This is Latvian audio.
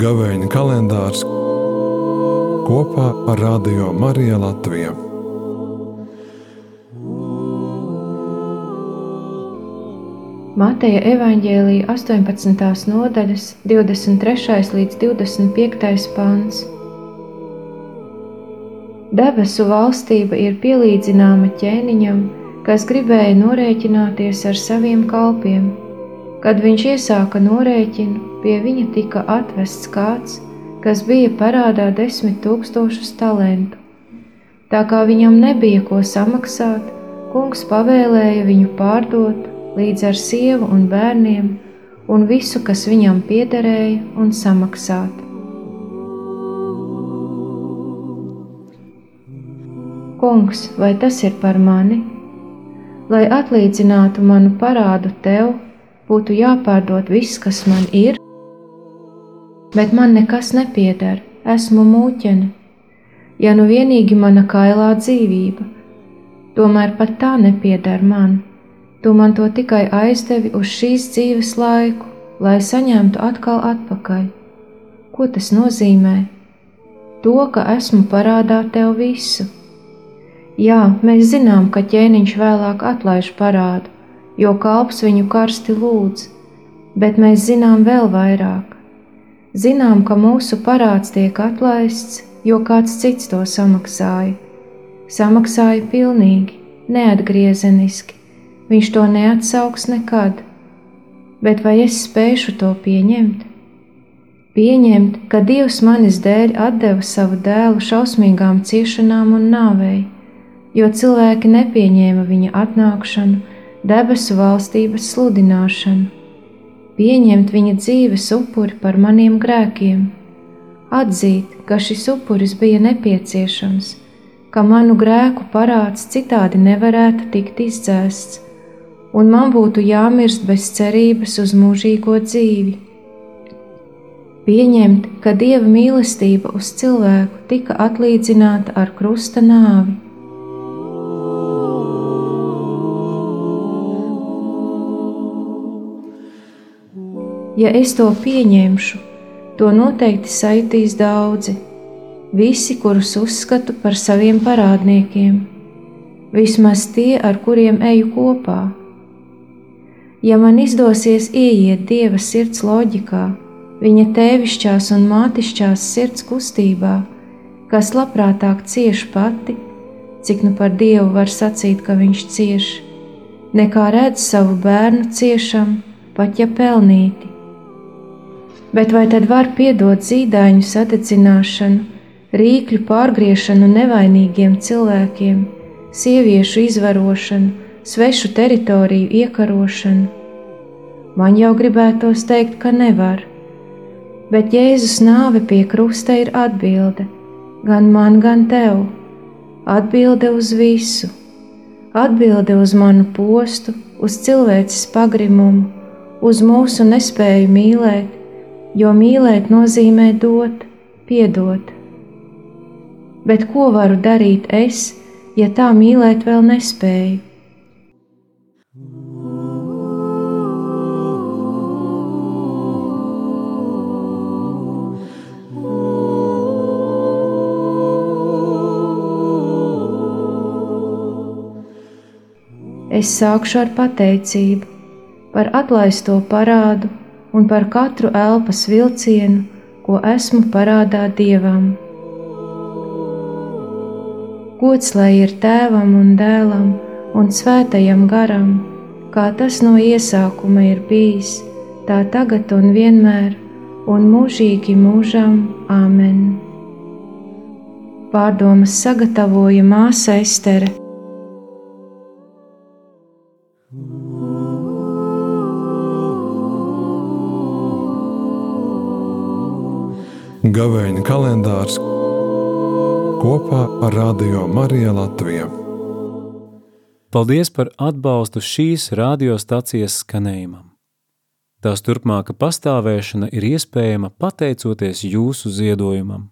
Gavēņa kalendārs kopā ar Radio Mariju Latviju. Mateja evaņģēlīja 18. nodaļas, 23. līdz 25. pāns. Debesu valstība ir pielīdzināma ķēniņam, kas gribēja norēķināties ar saviem kalpiem. Kad viņš iesāka norēķinu, pie viņa tika atvests kāds, kas bija parādā desmit tūkstošus talantu. Tā kā viņam nebija ko samaksāt, kungs pavēlēja viņu pārdot līdz ar sievu un bērniem un visu, kas viņam piederēja, un samaksāt. Kungs, vai tas ir par mani? Lai atlīdzinātu manu parādu tev, būtu jāpārdod viss, kas man ir, bet man nekas nepieder, esmu mūķene. Ja nu vienīgi mana kailā dzīvība, tomēr pat tā nepieder man. Tu man to tikai aizdevi uz šīs dzīves laiku, lai saņemtu atkal atpakaļ. Ko tas nozīmē? To, ka esmu parādā tev visu. Jā, mēs zinām, ka ķēniņš vēlāk atlaiž parādu, jo kalps viņu karsti lūdz, bet mēs zinām vēl vairāk. Zinām, ka mūsu parāds tiek atlaists, jo kāds cits to samaksāja. Samaksāja pilnīgi, neatgriezeniski, viņš to neatsauks nekad. Bet vai es spēšu to pieņemt? Pieņemt, ka Dievs manis dēļ deva savu dēlu šausmīgām ciešanām un nāvei, jo cilvēki nepieņēma viņa atnākšanu debesu valstības sludināšanu, pieņemt viņa dzīves upuri par maniem grēkiem, atzīt, ka šis upuris bija nepieciešams, ka manu grēku parāds citādi nevarētu tikt izdzēsts, un man būtu jāmirst bez cerības uz mūžīgo dzīvi. Pieņemt, ka dieva mīlestība uz cilvēku tika atlīdzināta ar krusta nāvi Ja es to pieņemšu, to noteikti saitīs daudzi, visi, kurus uzskatu par saviem parādniekiem, vismaz tie, ar kuriem eju kopā. Ja man izdosies ieiet Dieva sirds loģikā, viņa tēvišķās un mātišķās sirds kustībā, kas labprātāk cieš pati, cik nu par Dievu var sacīt, ka viņš cieš, nekā redz savu bērnu ciešam, pat ja pelnīti bet vai tad var piedot zīdaiņu sadedzināšanu, rīkļu pārgriešanu nevainīgiem cilvēkiem, sieviešu izvarošanu, svešu teritoriju iekarošanu? Man jau gribētos teikt, ka nevar, bet Jēzus nāve pie krusta ir atbilde gan man, gan tev. Atbilde uz visu, atbilde uz manu postu, uz cilvēces pagrimumu, uz mūsu nespēju mīlēt, jo mīlēt nozīmē dot, piedot. Bet ko varu darīt es, ja tā mīlēt vēl nespēju? Es sākšu ar pateicību par atlaisto parādu un par katru elpas vilcienu, ko esmu parādā dievam. Gods lai ir tēvam un dēlam un svētajam garam, kā tas no iesākuma ir bijis, tā tagad un vienmēr, un mūžīgi mūžam Āmen. Pārdomas sagatavoja māsa Estere. Gavēņa kalendārs kopā ar Radio Mariju Latviju. Paldies par atbalstu šīs radiostacijas skanējumam. Tās turpmāka pastāvēšana ir iespējama pateicoties jūsu ziedojumam.